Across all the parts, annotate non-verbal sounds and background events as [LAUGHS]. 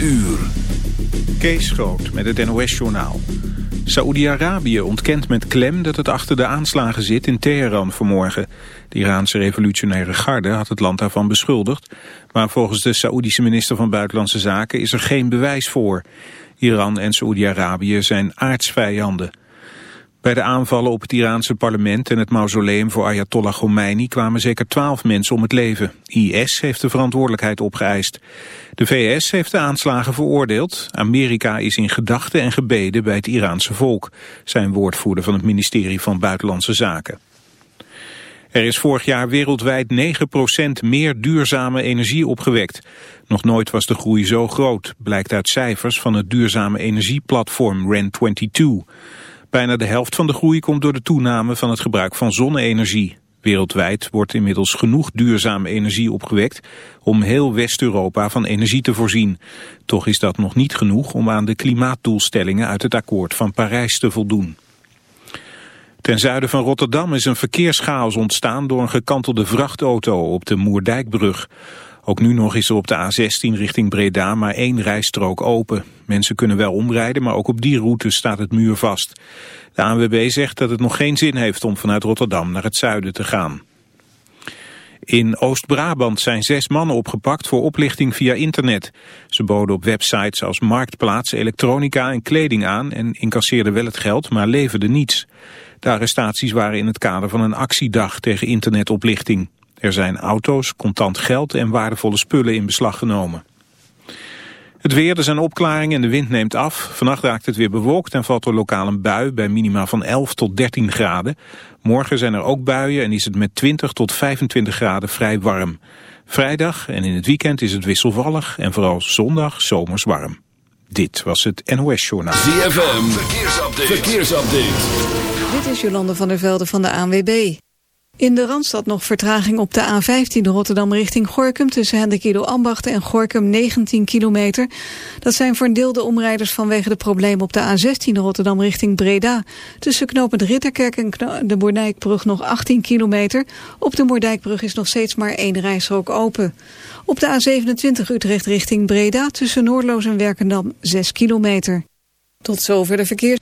uur. Kees Groot met het NOS-journaal. Saoedi-Arabië ontkent met klem dat het achter de aanslagen zit in Teheran vanmorgen. De Iraanse revolutionaire garde had het land daarvan beschuldigd. Maar volgens de Saoedische minister van Buitenlandse Zaken is er geen bewijs voor. Iran en Saoedi-Arabië zijn aardsvijanden. Bij de aanvallen op het Iraanse parlement en het mausoleum voor Ayatollah Khomeini kwamen zeker twaalf mensen om het leven. IS heeft de verantwoordelijkheid opgeëist. De VS heeft de aanslagen veroordeeld. Amerika is in gedachten en gebeden bij het Iraanse volk, zijn woordvoerder van het ministerie van Buitenlandse Zaken. Er is vorig jaar wereldwijd 9% meer duurzame energie opgewekt. Nog nooit was de groei zo groot, blijkt uit cijfers van het duurzame energieplatform REN22. Bijna de helft van de groei komt door de toename van het gebruik van zonne-energie. Wereldwijd wordt inmiddels genoeg duurzame energie opgewekt om heel West-Europa van energie te voorzien. Toch is dat nog niet genoeg om aan de klimaatdoelstellingen uit het akkoord van Parijs te voldoen. Ten zuiden van Rotterdam is een verkeerschaos ontstaan door een gekantelde vrachtauto op de Moerdijkbrug. Ook nu nog is er op de A16 richting Breda maar één rijstrook open. Mensen kunnen wel omrijden, maar ook op die route staat het muur vast. De ANWB zegt dat het nog geen zin heeft om vanuit Rotterdam naar het zuiden te gaan. In Oost-Brabant zijn zes mannen opgepakt voor oplichting via internet. Ze boden op websites als Marktplaats elektronica en kleding aan... en incasseerden wel het geld, maar leverden niets. De arrestaties waren in het kader van een actiedag tegen internetoplichting. Er zijn auto's, contant geld en waardevolle spullen in beslag genomen. Het weer, er zijn opklaringen en de wind neemt af. Vannacht raakt het weer bewolkt en valt er lokaal een bui bij minima van 11 tot 13 graden. Morgen zijn er ook buien en is het met 20 tot 25 graden vrij warm. Vrijdag en in het weekend is het wisselvallig en vooral zondag zomers warm. Dit was het NOS Journaal. ZFM, verkeersupdate. verkeersupdate. Dit is Jolande van der Velde van de ANWB. In de Randstad nog vertraging op de A15 Rotterdam richting Gorkum... tussen Hendrikido Ambachten en Gorkum 19 kilometer. Dat zijn voor een deel de omrijders vanwege de problemen op de A16 Rotterdam richting Breda. Tussen knooppunt Ritterkerk en de Moerdijkbrug nog 18 kilometer. Op de Moerdijkbrug is nog steeds maar één rijstrook open. Op de A27 Utrecht richting Breda tussen Noordloos en Werkendam 6 kilometer. Tot zover de verkeers.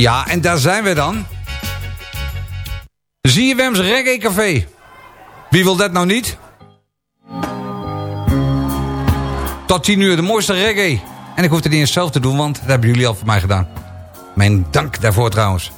Ja, en daar zijn we dan. ZFM's Reggae Café. Wie wil dat nou niet? Tot 10 uur de mooiste reggae. En ik hoef het niet eens zelf te doen, want dat hebben jullie al voor mij gedaan. Mijn dank daarvoor trouwens.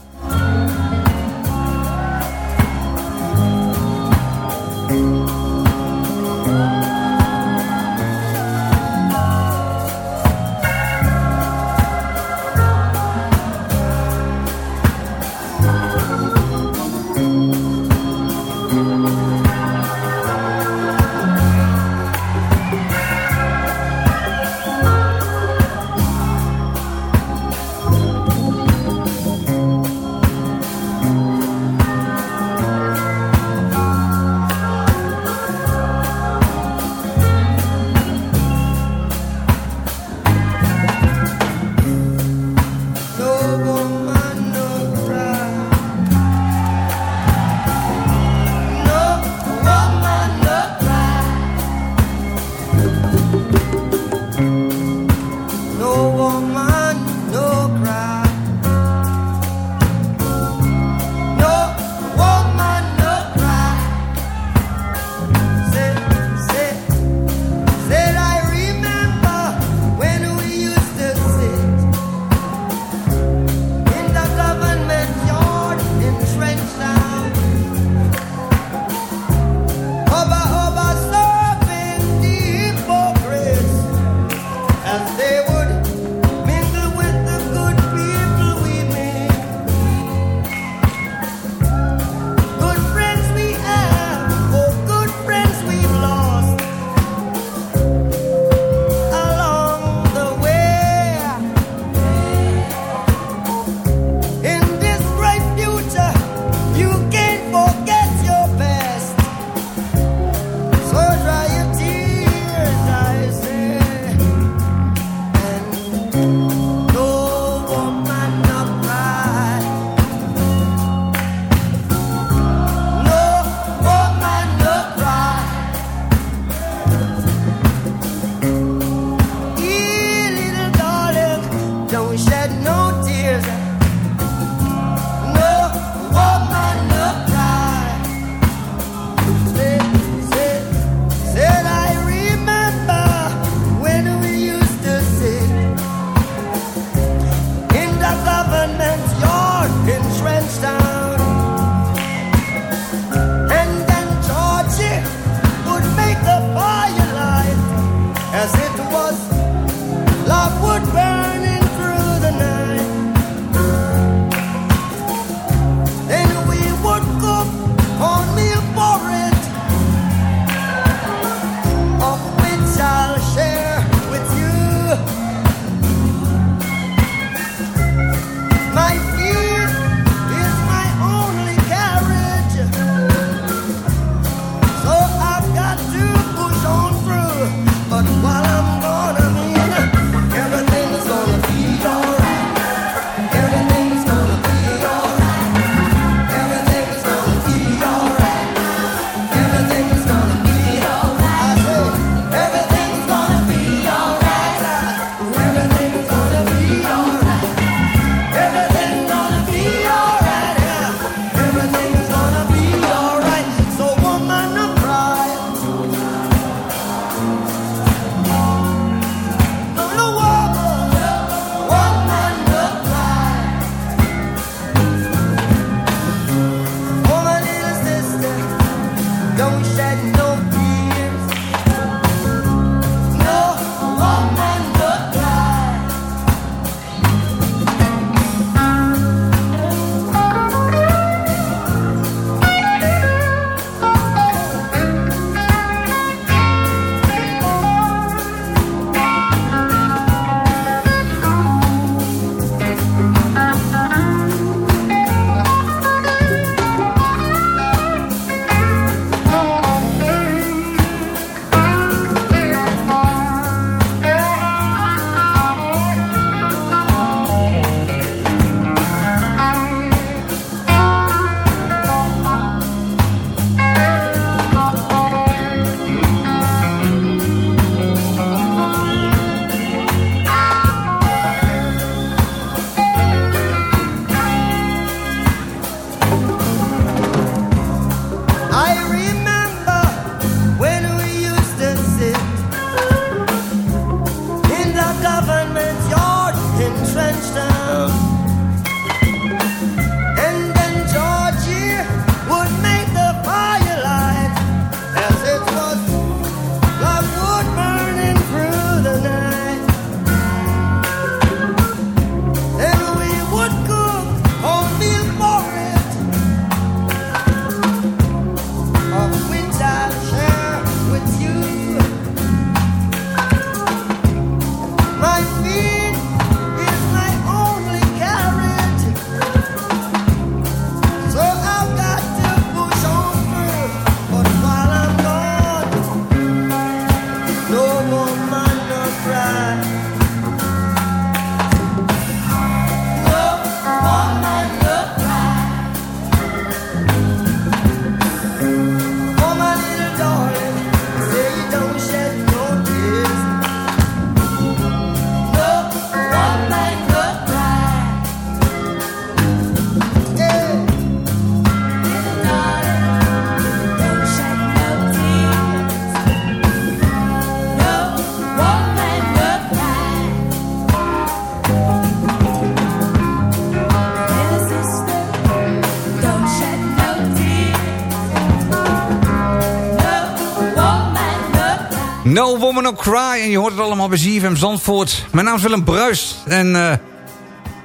No Woman No Cry. En je hoort het allemaal bij ZFM Zandvoort. Mijn naam is Willem Bruist. En uh,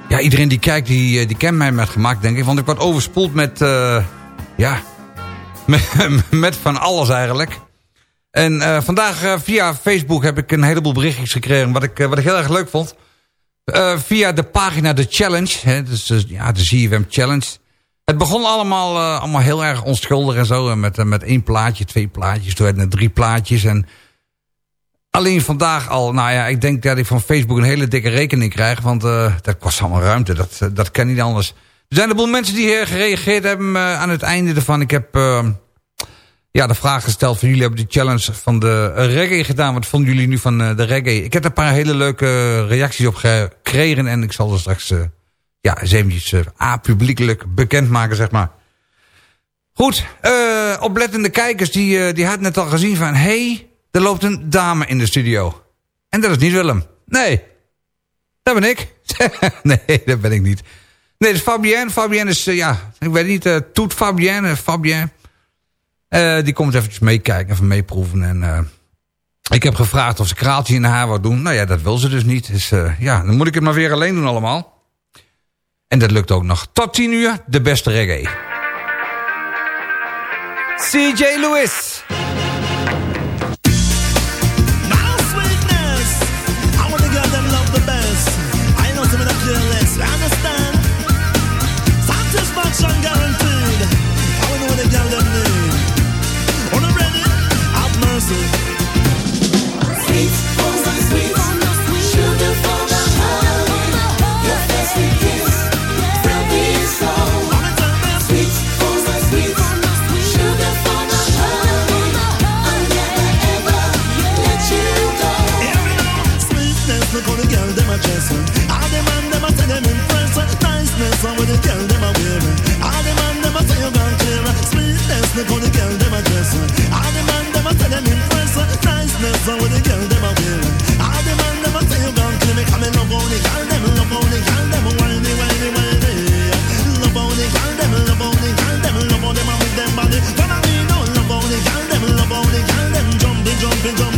ja, iedereen die kijkt, die, die kent mij met gemaakt, denk ik. Want ik word overspoeld met, uh, ja, [LAUGHS] met, van alles eigenlijk. En vandaag via Facebook heb ik een heleboel berichtjes gekregen... wat ik, wat ik heel erg leuk vond. via de pagina The Challenge. Hè, dus ja, de ZFM Challenge. Het begon allemaal, allemaal heel erg onschuldig en zo. Met, met één plaatje, twee plaatjes. Toen werden er drie plaatjes. En Alleen vandaag al, nou ja, ik denk dat ik van Facebook een hele dikke rekening krijg. Want uh, dat kost allemaal ruimte, dat, eh, dat kan niet anders. Er zijn een boel mensen die hier gereageerd hebben uh, aan het einde ervan. Ik heb ja, de vraag gesteld van jullie hebben de challenge van de reggae gedaan. Wat vonden jullie nu van de reggae? Ik heb een paar hele leuke reacties op gekregen. En ik zal er straks ja, eens eventjes publiekelijk bekendmaken, zeg maar. Goed, oplettende kijkers die, die hadden net al gezien van... hey, er loopt een dame in de studio. En dat is niet Willem. Nee. Dat ben ik. [LAUGHS] nee, dat ben ik niet. Nee, dat is Fabienne. Fabienne is, uh, ja, ik weet niet, uh, Toet Fabienne, Fabienne. Uh, die komt eventjes meekijken, even meeproeven. En ik heb gevraagd of ze kraaltje in haar wou doen. Nou ja, dat wil ze dus niet. Dus ja, dan moet ik het maar weer alleen doen allemaal. En dat lukt ook nog. Tot 10 uur, de beste reggae. CJ Lewis. Niceness, how the girl them a wear. Look how the girl them a All the man a them the girl them a All the man a say you and love the girl them Love the girl them the girl them Love the girl them Love them body me now Love the girl them Love the girl them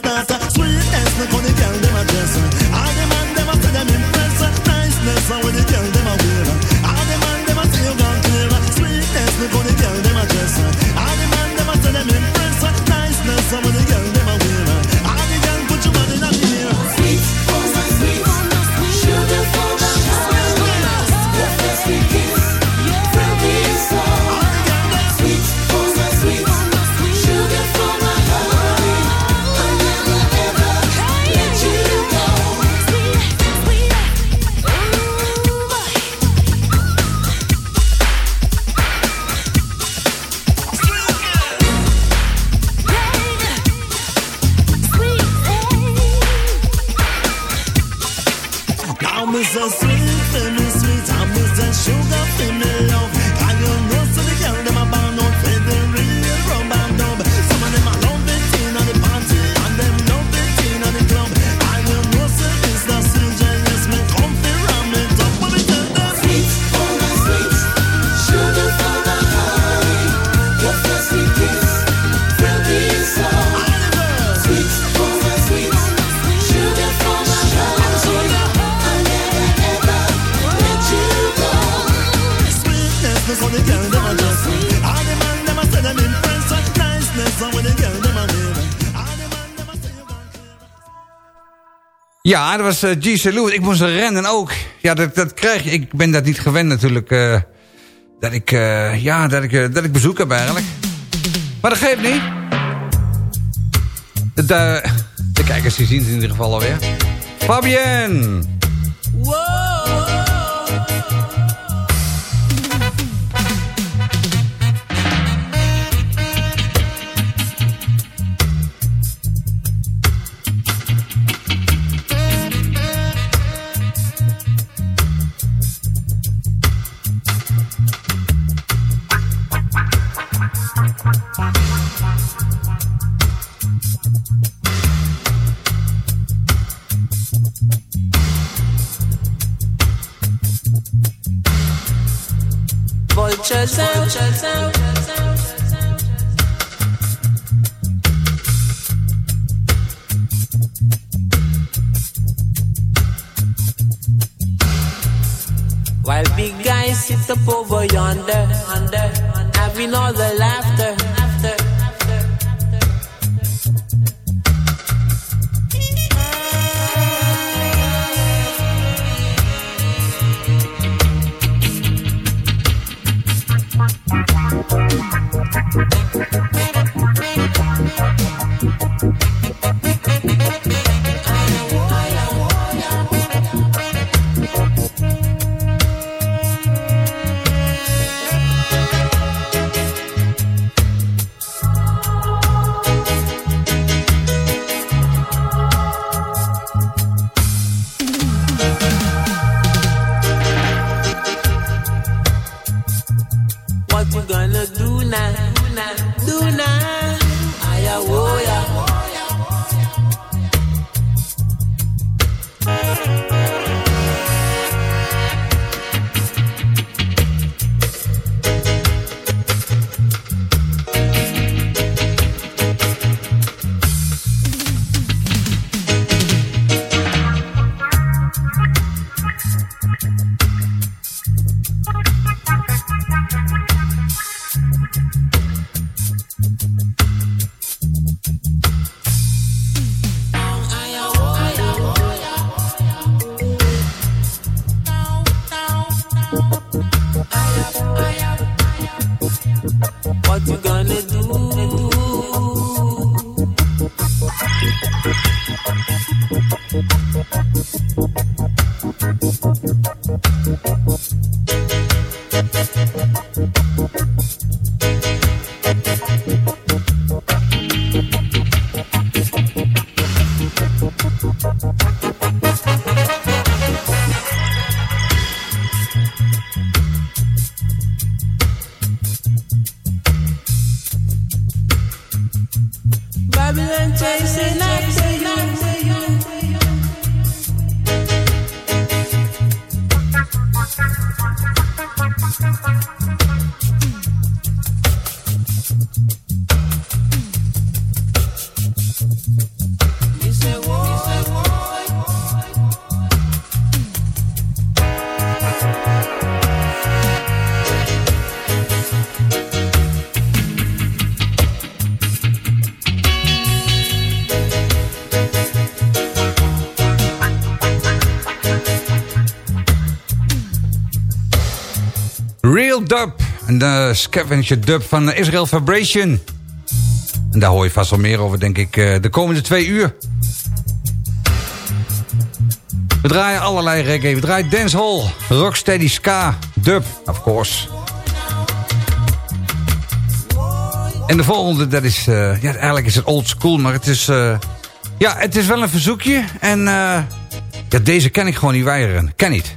Ja, dat was uh, G.C. Lewis. Ik moest rennen ook. Ja, dat, dat krijg je. Ik ben dat niet gewend natuurlijk. eh, dat ik, eh, ja, dat ik, eh, dat ik bezoek heb eigenlijk. Maar dat geeft niet. De, de, kijkers die zien het in ieder geval alweer. Fabienne. And chasing after. De scavenger dub van Israel Vibration. En daar hoor je vast wel meer over, denk ik, eh, de komende twee uur. We draaien allerlei reggae. We draaien dancehall, rocksteady, ska, dub, of course. En de volgende, dat is... Uh, ja, eigenlijk is het old school, maar het is... Uh, ja, het is wel een verzoekje. En ja, deze ken ik gewoon niet weigeren. Ken niet.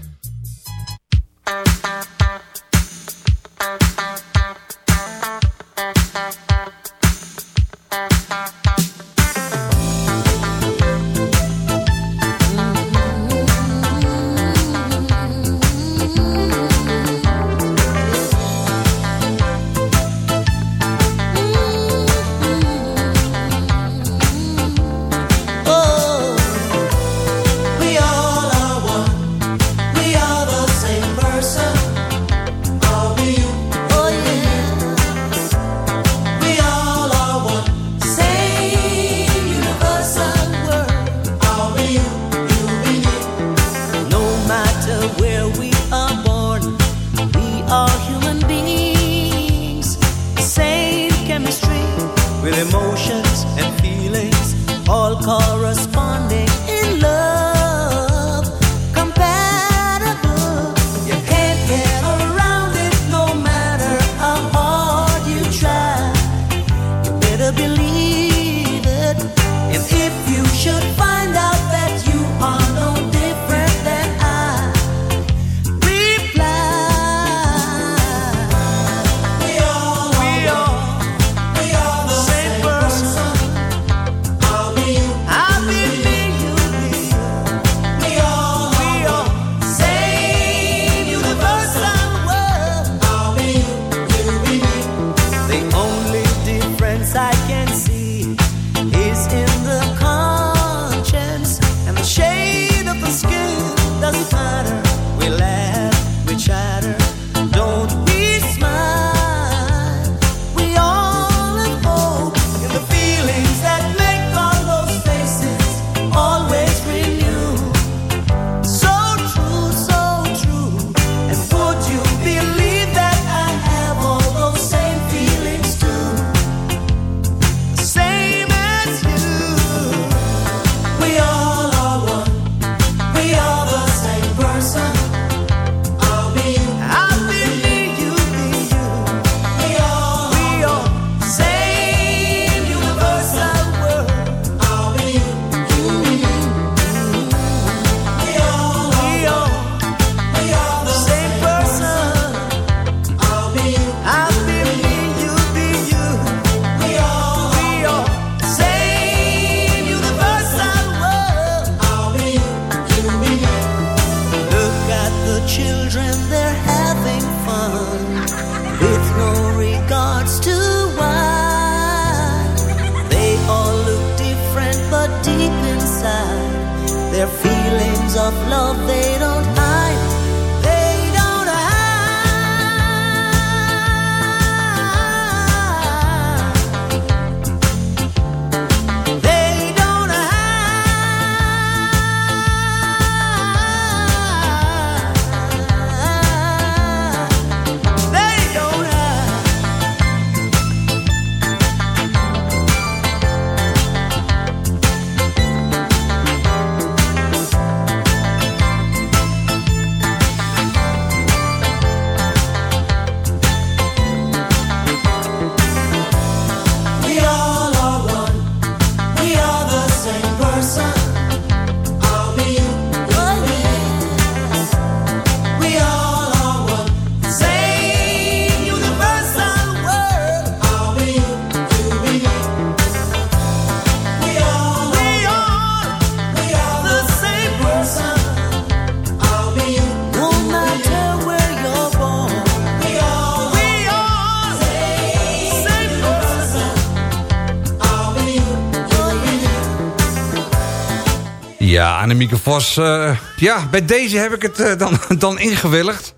Annemieke Vos. Uh, ja, bij deze heb ik het uh, dan, [LAUGHS] dan ingewilligd.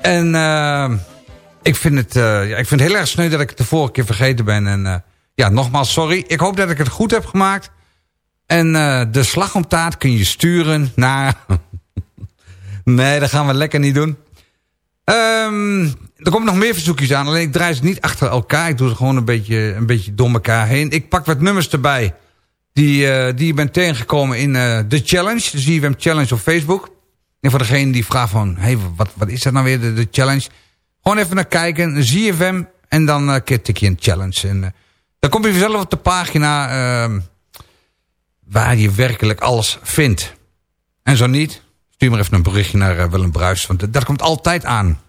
En uh, ik, vind het, ja, ik vind het heel erg sneu dat ik het de vorige keer vergeten ben. En ja, nogmaals sorry. Ik hoop dat ik het goed heb gemaakt. En de slag om taart kun je sturen naar... [LAUGHS] nee, dat gaan we lekker niet doen. Um, er komen nog meer verzoekjes aan. Alleen ik draai ze niet achter elkaar. Ik doe ze gewoon een beetje, een beetje door elkaar heen. Ik pak wat nummers erbij die, uh, die bent tegengekomen in uh, de challenge. De ZFM Challenge op Facebook. En voor degene die vraagt van... Hey, wat, wat is dat nou weer, de, challenge? Gewoon even naar kijken. ZFM en dan uh, tik je een challenge. En dan kom je vanzelf op de pagina... Ehm, waar je werkelijk alles vindt. En zo niet... Stuur maar even een berichtje naar Willem Bruis. Want dat komt altijd aan.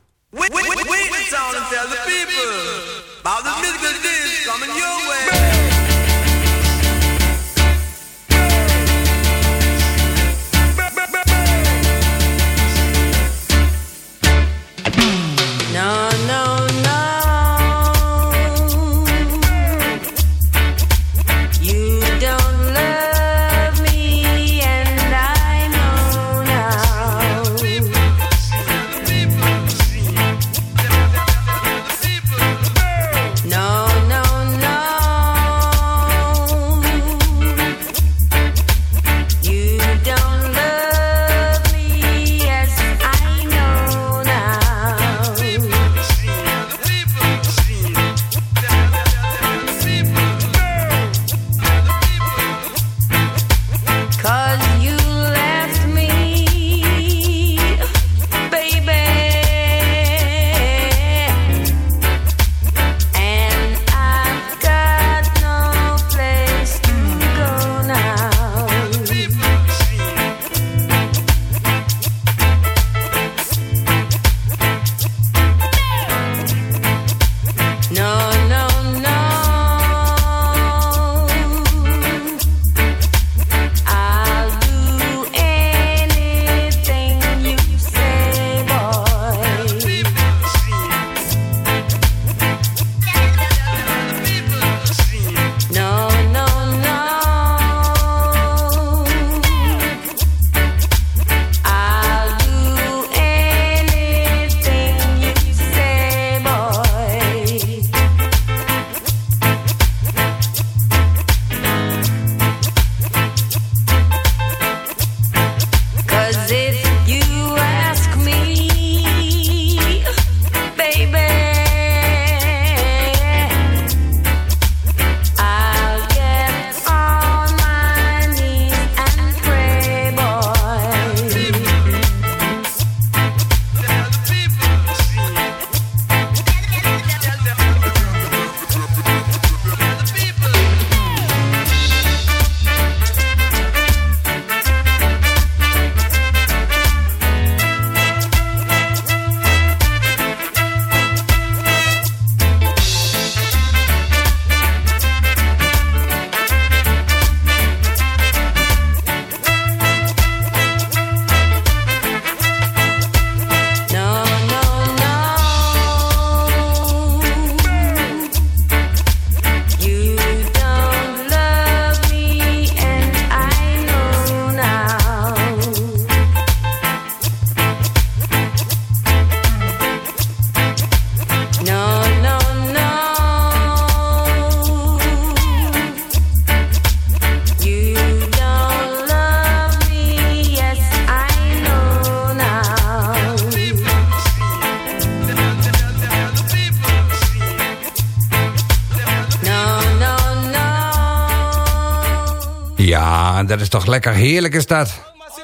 Ja, dat is toch lekker heerlijk is dat.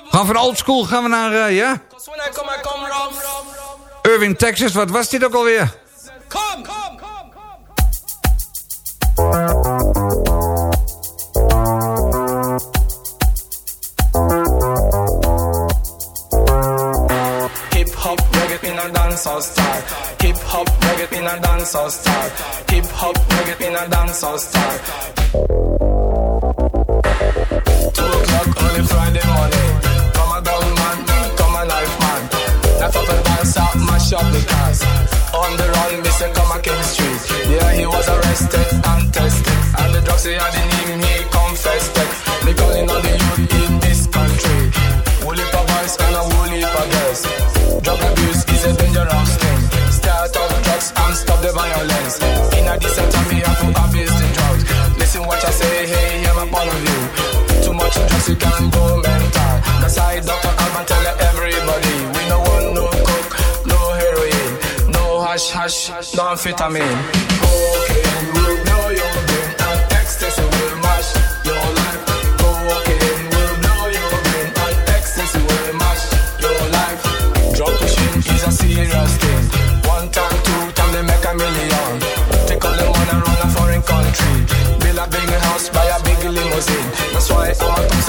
Gaan van old school gaan we naar, uh, ja? Irving, Texas, wat was dit ook alweer? Kom, kom, kom, Hip hop reggae in a dancehall style. Hip hop reggae in a dancehall style. Hip hop reggae in a dancehall style. Friday morning. Come a gun man, come a knife man. Knife up and dance out, mash up the cars. On the run, Mr. Come a King Street. Yeah, he was arrested and tested. And the drugs he had in him, he confessed it. They calling all the youth in this country. Woolly pa boys and a woolly pa girls. Drug abuse is a dangerous thing. Start off drugs and stop the violence. In a decent time, we have to abuse the drugs. Listen what I say, hey, hear my point of view. Too much drugs, you can't go mental. That's why Dr. Alban tell everybody. We no want no coke, no heroin, no hash hash, no amphetamine. Cocaine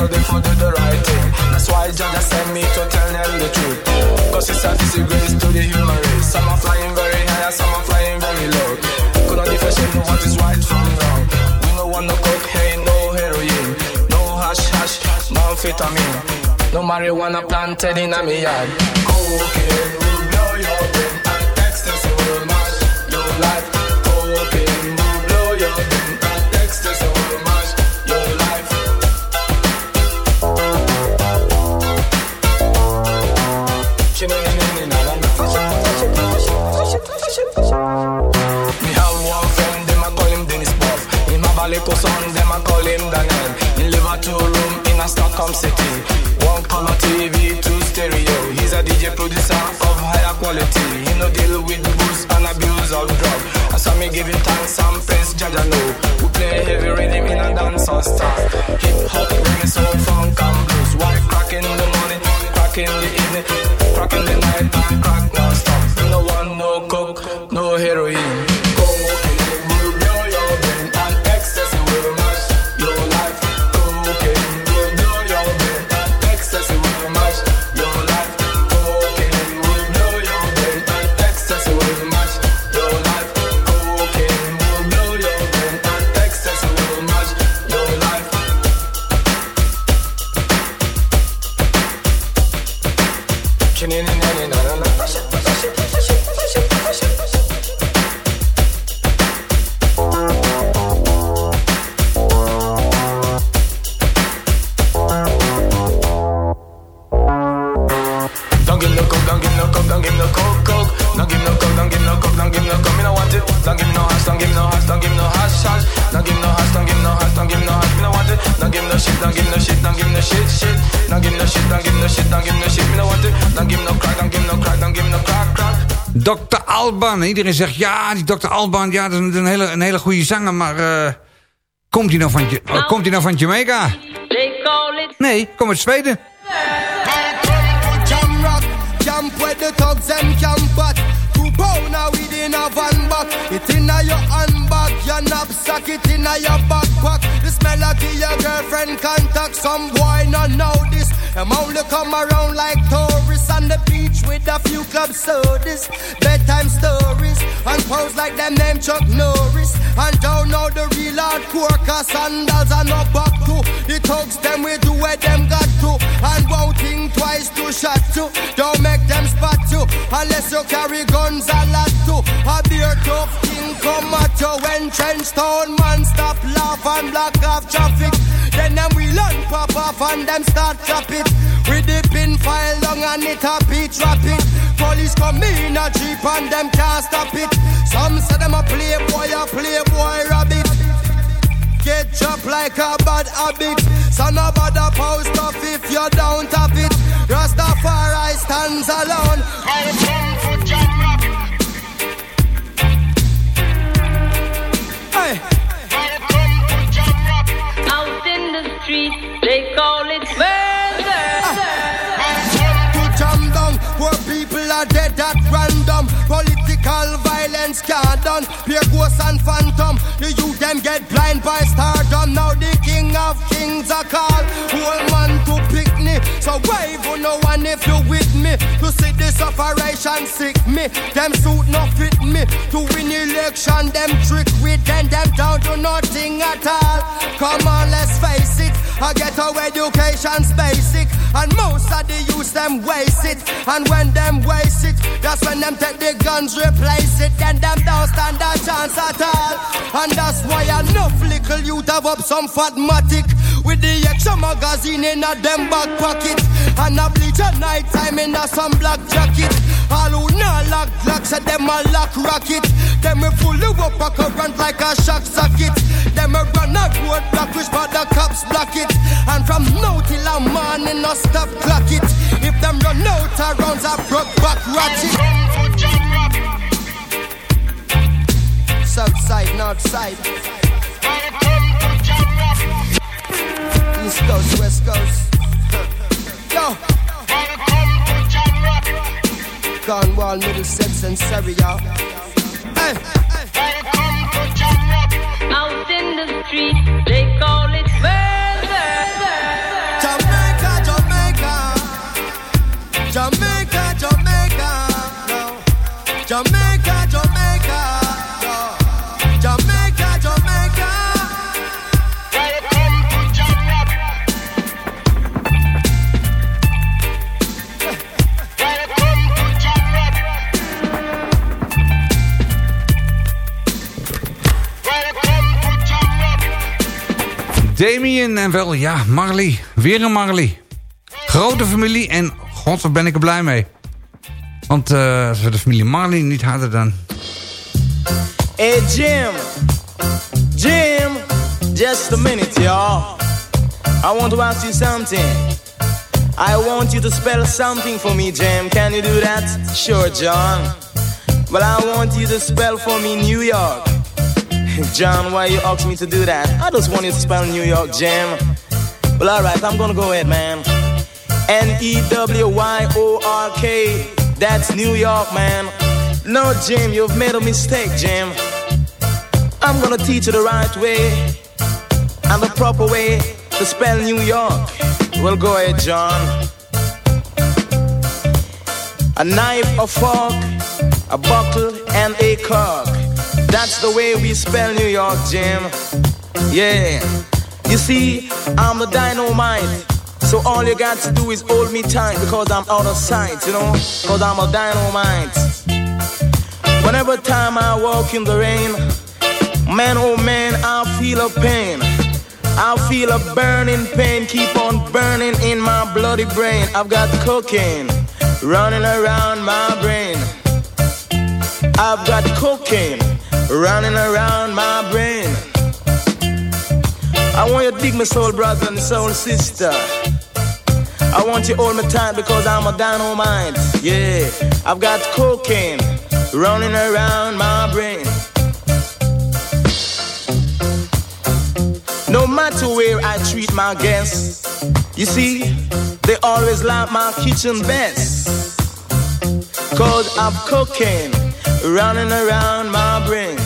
so they for do the right thing. That's why just sent me to tell them the truth. Cause it's a disgrace to the human race. Some are flying very high, some are flying very low. Could not differentiate what is right from wrong. We no want no cocaine, no heroin, no hash hash, no amphetamine, no marijuana planted in a me yard. Cocaine will blow your brain, and ecstasy will mash your life. Stockholm city. One color TV, two stereo. He's a DJ producer of higher quality. He no deal with booze and abuse of drug. And so me him thanks and praise, Jaja know. We play heavy rhythm in a dancehall style. Shit, shit. Don't give no shit, don't give no shit, don't give no shit. Me no want it. Don't give no crack, don't give no crack, don't give no crack, crack. Dr. Alban. Iedereen zegt, ja, die Dr. Alban, ja, dat is een hele, een hele goede zanger, maar... eh, komt hij nou van, oh, komt hij nou van Jamaica? Nee, kom uit Zweden. Jump where the thugs and camp at. Two pounder within a van back. It inna your handbag, your knapsack, it inna your backpack. The smell of your girlfriend contact. Some boy not know this. Them only come around like tourists on the beach with a few club sodas, bedtime stories, and pose like them name Chuck Norris. And don't know the real hardcore, cause sandals are no back to. The them we do where them got to. And won't think twice to shot to. Don't make them spot you, unless you carry guns a lot to. A beer tough thing come at you when trench town man stop laugh and block off traffic. Then them we learn pop off and them start chop it. With the pin file long and it a beat rapid. Police come in a jeep and them can't stop it. Some say them a playboy, a playboy rabbit. Get chopped like a bad habit. So no bother post off if you don't have it. Rastafari stands alone. Violence can't done. Pure ghosts and phantom. The youth them get blind by stardom. Now the king of kings are called. Whole man to pick me. So wave on no one if you with me. To see this operation sick me. Them suit no fit me. To win election, them trick with them. Them down to nothing at all. Come on, let's face it. I get our education's basic. And most of the youth them waste it. And when them waste it, that's when them take the guns, replace it. Then them don't stand a chance at all. And that's why enough little youth have up some fatmatic. With the extra magazine in a them back pocket. And a bleach at night time in a some black jacket. All who not lock locks at them a lock rocket. Them we full of up a current like a shock socket. Them a run a road block which but the cops block it. And from now till a morning no stop clock it. If them run out of rounds a broke back ratchet. South side, north side. East coast, west coast. [LAUGHS] Yo. Cornwall, Middlesex, and Surrey, y'all. Hey. Out in the street, they call it murder. Damien en wel, ja, Marley. Weer een Marley. Grote familie en god, wat ben ik er blij mee. Want eh, als we de familie Marley niet hadden, dan... Hey Jim, Jim, just a minute, y'all. I want to ask you something. I want you to spell something for me, Jim. Can you do that? Sure, John. But I want you to spell for me New York. John, why you ask me to do that? I just want you to spell New York, Jim. Well, alright, I'm gonna go ahead, man. N E W Y O R K. That's New York, man. No, Jim, you've made a mistake, Jim. I'm gonna teach you the right way and the proper way to spell New York. Well, go ahead, John. A knife, a fork, a bottle, and a cork. That's the way we spell New York, Jim. Yeah. You see, I'm the dynamite. So all you got to do is hold me tight because I'm out of sight, you know? Because I'm a dynamite. Whenever time I walk in the rain, man, oh man, I feel a pain. I feel a burning pain, keep on burning in my bloody brain. I've got cocaine running around my brain. I've got cocaine running around my brain. I want you to dig my soul brother and soul sister. I want you all me time because I'm a dynamite. Yeah, I've got cocaine running around my brain. No matter where I treat my guests, you see, they always like my kitchen best. Cause I've cocaine running around my brain.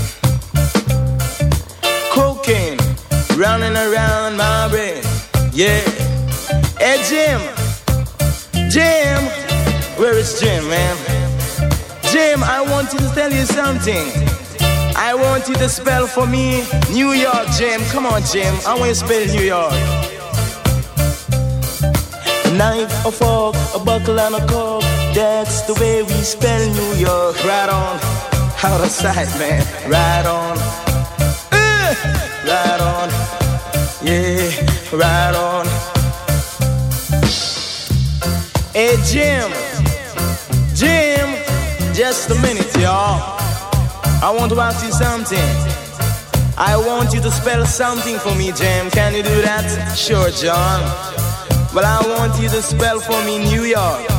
Cocaine running around my brain. Yeah. Hey, Jim. Jim. Where is Jim, man? Jim, I want you to tell you something. I want you to spell for me New York, Jim. Come on, Jim. I want you to spell New York. A knife, a fork, a buckle, and a cork. That's the way we spell New York. Right on. Out of sight, man. Right on. Uh, right on. Yeah, right on. Hey, Jim. Jim. Just a minute, y'all. I want to ask you something. I want you to spell something for me, Jim. Can you do that? Sure, John. But I want you to spell for me New York.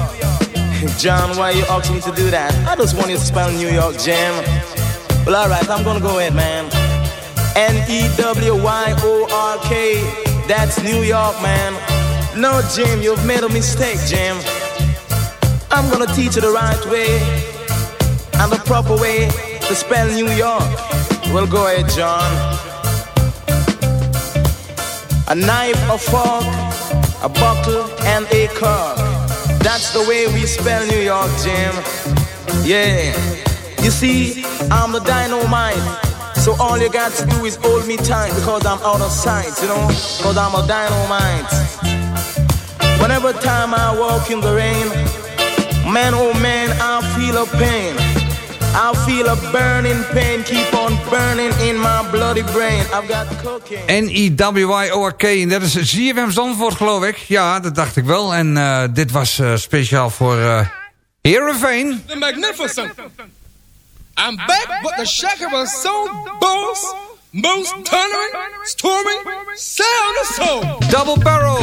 John, why you asking me to do that? I just want you to spell New York, Jim. Well, alright, I'm gonna go ahead, man. N E W Y O R K. That's New York, man. No, Jim, you've made a mistake, Jim. I'm gonna teach you the right way and the proper way to spell New York. Well, go ahead, John. A knife, a fork, a bottle, and a cork. That's the way we spell New York, Jim. Yeah. You see, I'm the dynamite. So all you got to do is hold me tight because I'm out of sight, you know? Because I'm a dynamite. Whenever time I walk in the rain, man oh man, I feel a pain. I feel a burning pain, keep on burning in my bloody brain. I've got cocaine. N-I-W-I-O-R-K, en dat is ZFM Zandvoort, geloof ik. Ja, dat dacht ik wel. En uh, dit was uh, speciaal voor uh, Heerenveen. The Magnificent. I'm back, but the shaker was so boss, most thundering, storming, sound of soul. Double barrel.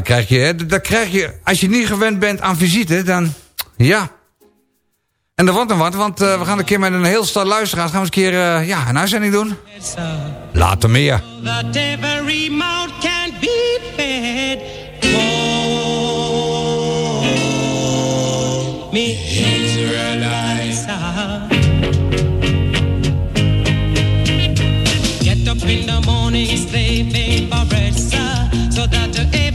Dan krijg je, dan krijg je, als je niet gewend bent aan visite, dan ja. En er wordt nog wat, want uh, we gaan een keer met een heel stel luisteraars... gaan we eens een keer uh, ja, een uitzending doen. Later meer. Get up in the morning, slaving for bread, so that every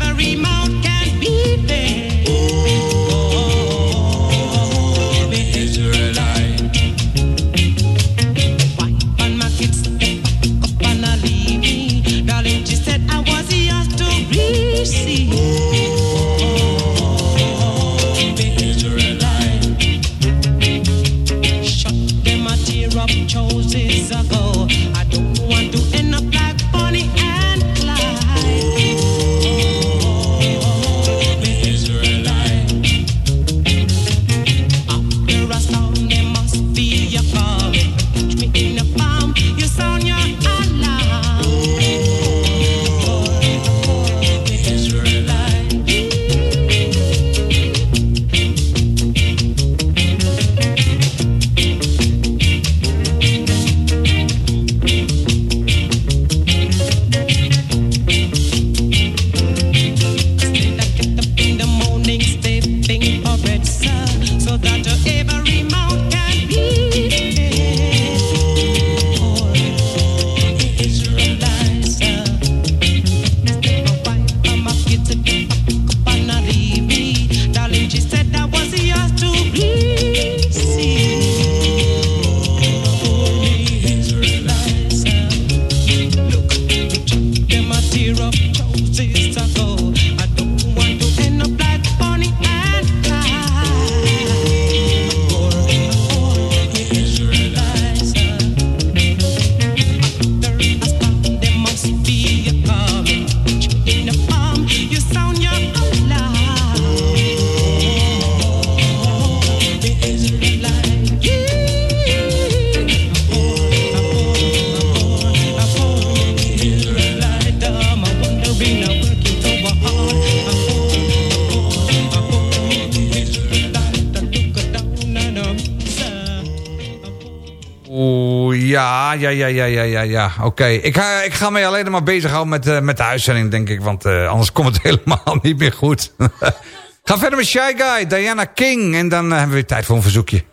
oké. Ik, ga, ik ga me alleen maar bezighouden met, eh, met de uitzending, denk ik. Want eh, anders komt het [LAUGHS] helemaal niet meer goed. [LAUGHS] ga verder met Shy Guy, Diana King. En dan eh, hebben we weer tijd voor een verzoekje.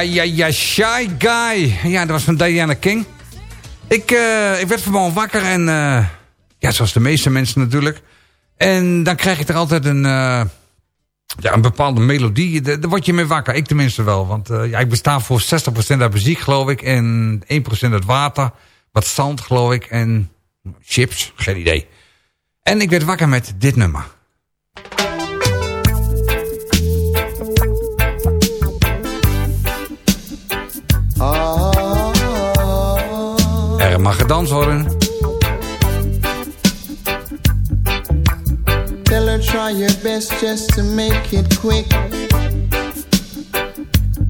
Ja, ja, ja, Shy Guy. Ja, dat was van Diana King. Ik, uh, ik werd vanmorgen wakker en... Eh, ja, zoals de meeste mensen natuurlijk. En dan krijg ik er altijd een... Eh, ja, een bepaalde melodie. Daar word je mee wakker. Ik tenminste wel. Want ja, ik besta voor 60% uit muziek, geloof ik. En 1% uit water. Wat zand, geloof ik. En chips. Geen idee. En ik werd wakker met dit nummer. Er mag gedanst worden. Tell her try your best just to make it quick.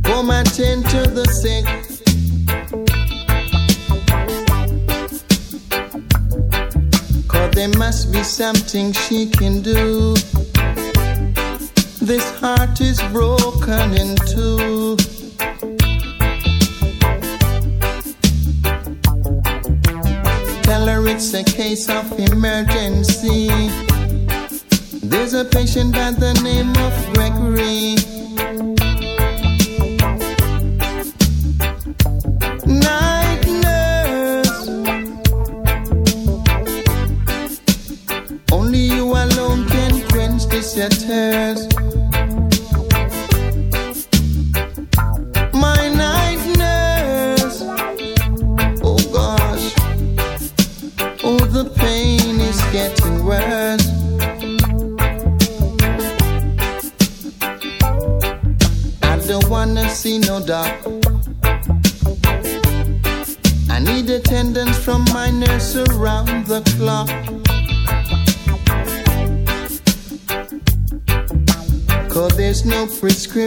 Pour my to the sick. Cause there must be something she can do. This heart is broken in two. Tell her it's a case of emergency. There's a patient by the name of Gregory. Night nurse. Only you alone can quench this your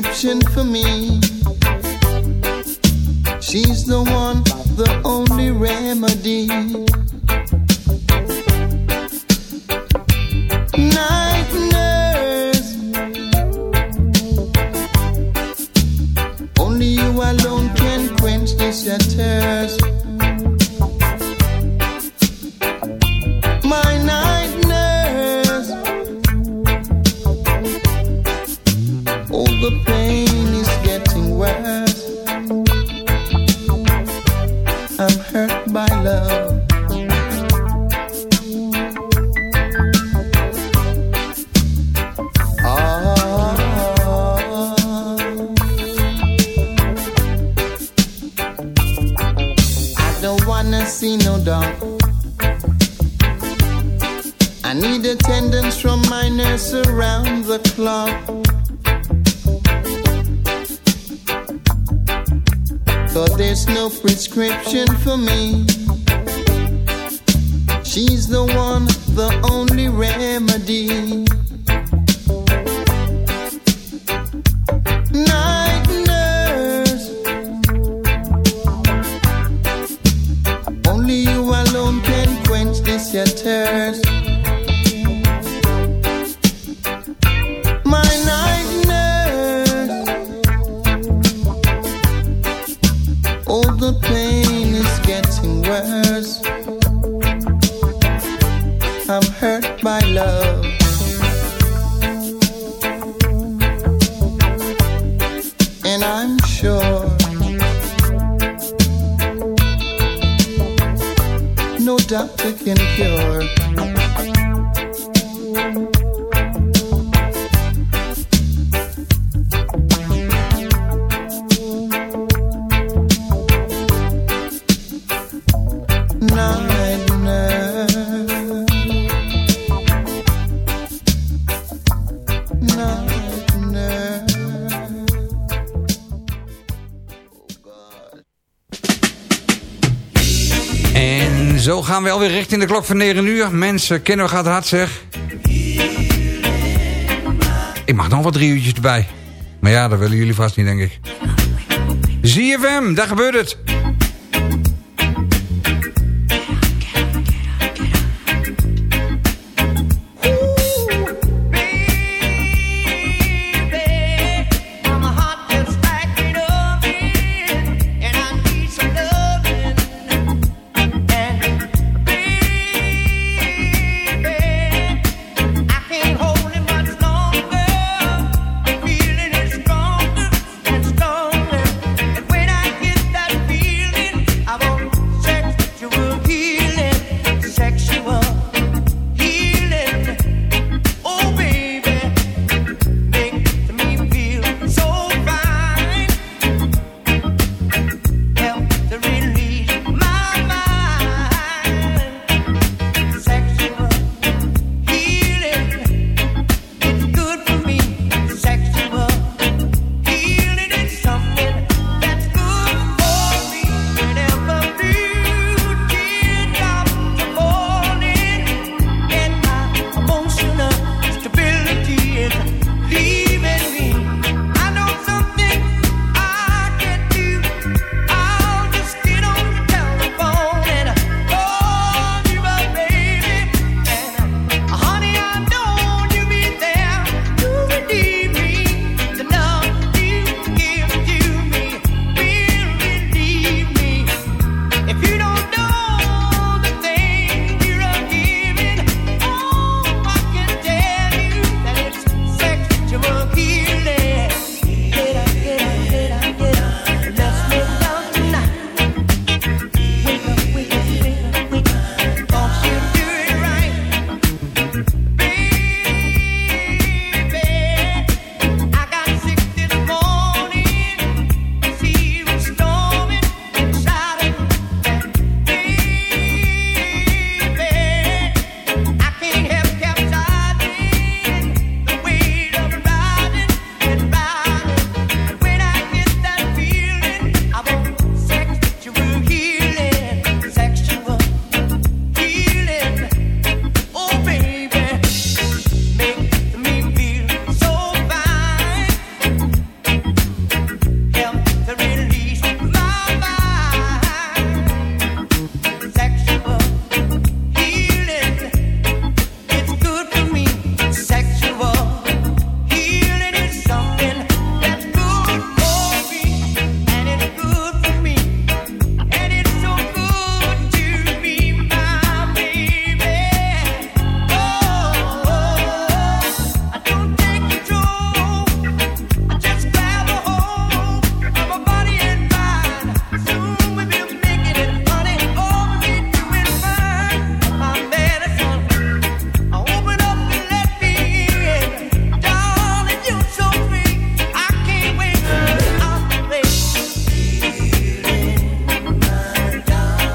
prescription for me. She's the one, the only remedy. Zo gaan we alweer richting de klok van 9 uur. Mensen, kennen we gaat hard zeg. Ik mag nog wat drie uurtjes erbij. Maar ja, dat willen jullie vast niet, denk ik. ZFM, daar gebeurt het.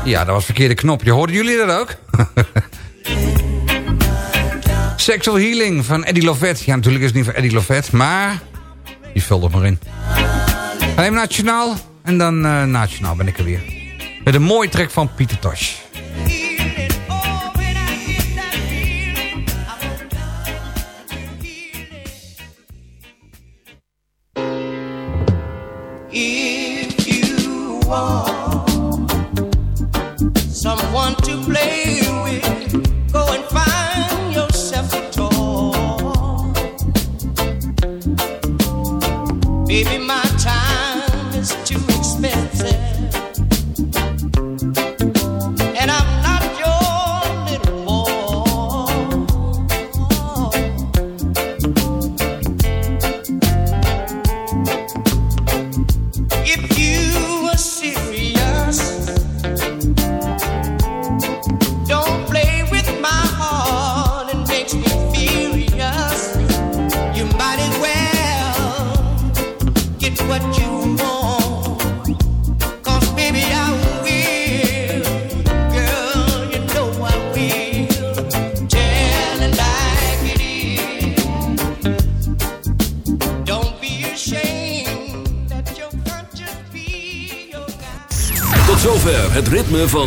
Ja, dat was verkeerde knopje. Hoorden jullie dat ook? [LAUGHS] Sexual Healing van Eddie Lovett. Ja, natuurlijk is het niet van Eddie Lovett, maar die vult er maar in. Alleen nationaal en dan uh, nationaal ben ik er weer. Met een mooie track van Pieter Tosh.